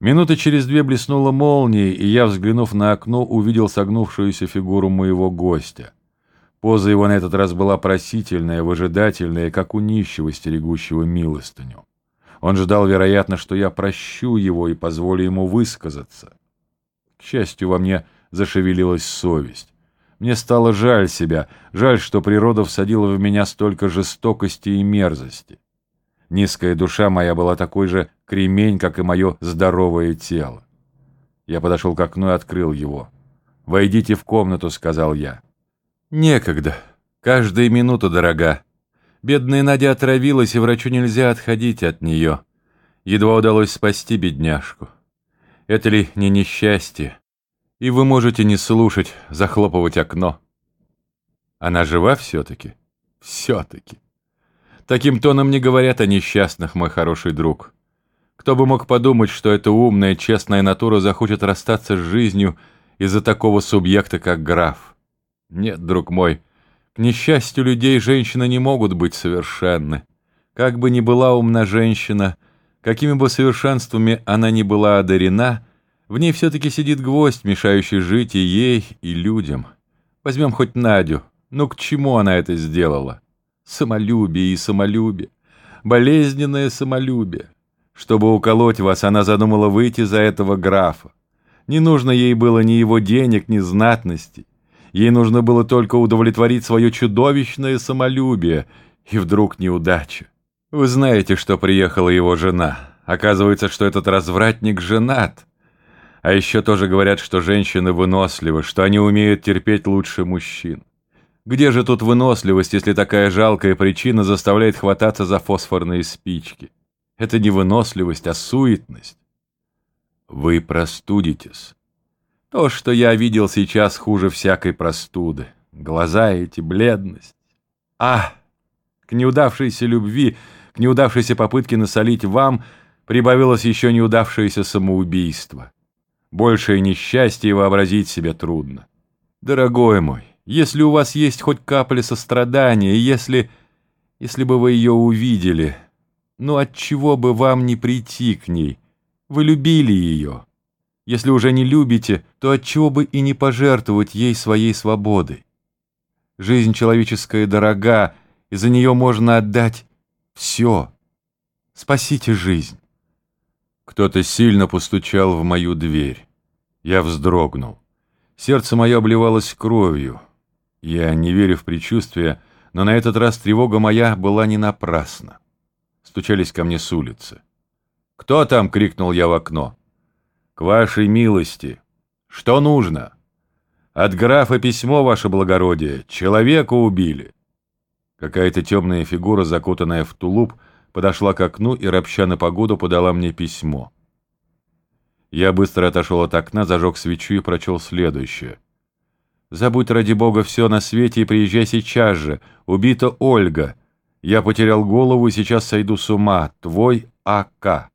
Минуты через две блеснула молния, и я, взглянув на окно, увидел согнувшуюся фигуру моего гостя. Поза его на этот раз была просительная, выжидательная, как у нищего, стерегущего милостыню. Он ждал, вероятно, что я прощу его и позволю ему высказаться. К счастью, во мне зашевелилась совесть. Мне стало жаль себя, жаль, что природа всадила в меня столько жестокости и мерзости. Низкая душа моя была такой же кремень, как и мое здоровое тело. Я подошел к окну и открыл его. «Войдите в комнату», — сказал я. «Некогда. Каждая минута дорога. Бедная Надя отравилась, и врачу нельзя отходить от нее. Едва удалось спасти бедняжку. Это ли не несчастье? И вы можете не слушать, захлопывать окно. Она жива все-таки? Все-таки. Таким тоном не говорят о несчастных, мой хороший друг. Кто бы мог подумать, что эта умная, честная натура захочет расстаться с жизнью из-за такого субъекта, как граф? Нет, друг мой, к несчастью людей женщины не могут быть совершенны. Как бы ни была умна женщина, какими бы совершенствами она ни была одарена, в ней все-таки сидит гвоздь, мешающий жить и ей, и людям. Возьмем хоть Надю. Ну к чему она это сделала? Самолюбие и самолюбие. Болезненное самолюбие. Чтобы уколоть вас, она задумала выйти за этого графа. Не нужно ей было ни его денег, ни знатности. Ей нужно было только удовлетворить свое чудовищное самолюбие, и вдруг неудача. Вы знаете, что приехала его жена. Оказывается, что этот развратник женат. А еще тоже говорят, что женщины выносливы, что они умеют терпеть лучше мужчин. Где же тут выносливость, если такая жалкая причина заставляет хвататься за фосфорные спички? Это не выносливость, а суетность. Вы простудитесь. То, что я видел сейчас, хуже всякой простуды. Глаза эти, бледность. А, к неудавшейся любви, к неудавшейся попытке насолить вам прибавилось еще неудавшееся самоубийство. Большее несчастье вообразить себе трудно. Дорогой мой, если у вас есть хоть капля сострадания, если... если бы вы ее увидели, ну отчего бы вам не прийти к ней? Вы любили ее. Если уже не любите, то отчего бы и не пожертвовать ей своей свободой? Жизнь человеческая дорога, и за нее можно отдать все. Спасите жизнь. Кто-то сильно постучал в мою дверь. Я вздрогнул. Сердце мое обливалось кровью. Я не верю в предчувствие, но на этот раз тревога моя была не напрасна. Стучались ко мне с улицы. «Кто там?» — крикнул я в окно. «К вашей милости. Что нужно?» «От графа письмо, ваше благородие. Человека убили». Какая-то темная фигура, закутанная в тулуп, подошла к окну и, ропща на погоду, подала мне письмо. Я быстро отошел от окна, зажег свечу и прочел следующее. «Забудь ради бога все на свете и приезжай сейчас же. Убита Ольга. Я потерял голову и сейчас сойду с ума. Твой А.К.»